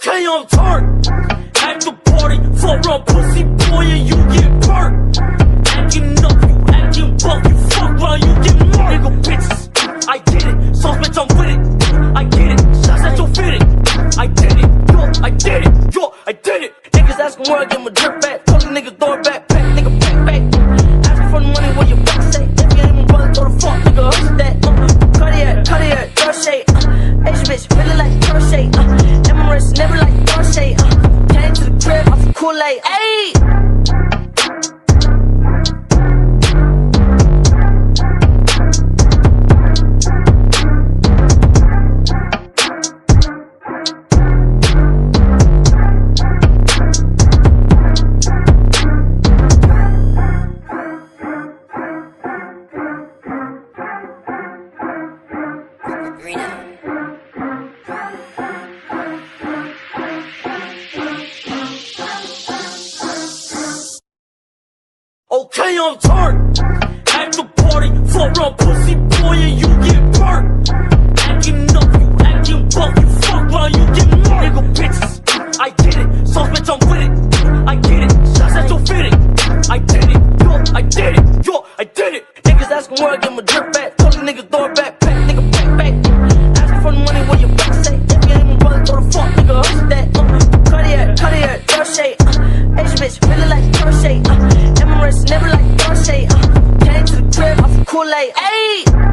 okay, I'm turned. At the party, for a pussy boy, and you get burnt. Acting up, you acting buff, you fuck while you get more. Nigga bitches, I get it. Sauce bitch, I'm with it. I get it. Shots don't fit it. I did it, yo, I did it, yo, I did it. Niggas asking where I get my drip back. Fuck the niggas throw it back, back, nigga, back, back. Asking for the money where you Kool-Aid. Ayy! Reno. Okay, I'm turned. At the party, fuck around pussy boy and you get burnt. Acting up, you acting buff, you fuck while you get murked. Nigga bitches, I get it. Sauce bitch, I'm with it. I get it. Shots said, don't fit it. I did it, yo, I did it, yo, I did it. Niggas asking where I get my drip back. Told the niggas throw it back, pack, nigga back, back. Asking for the money where your back say. If you ain't my brother, throw the fuck, nigga, hustle that. Uh, Cartier, Cartier, Dolce. Uh, Asian bitch, really like crochet. Uh, Emirates, never like Dorset. Uh, came to the crib off Kool-Aid. Uh. Ayy!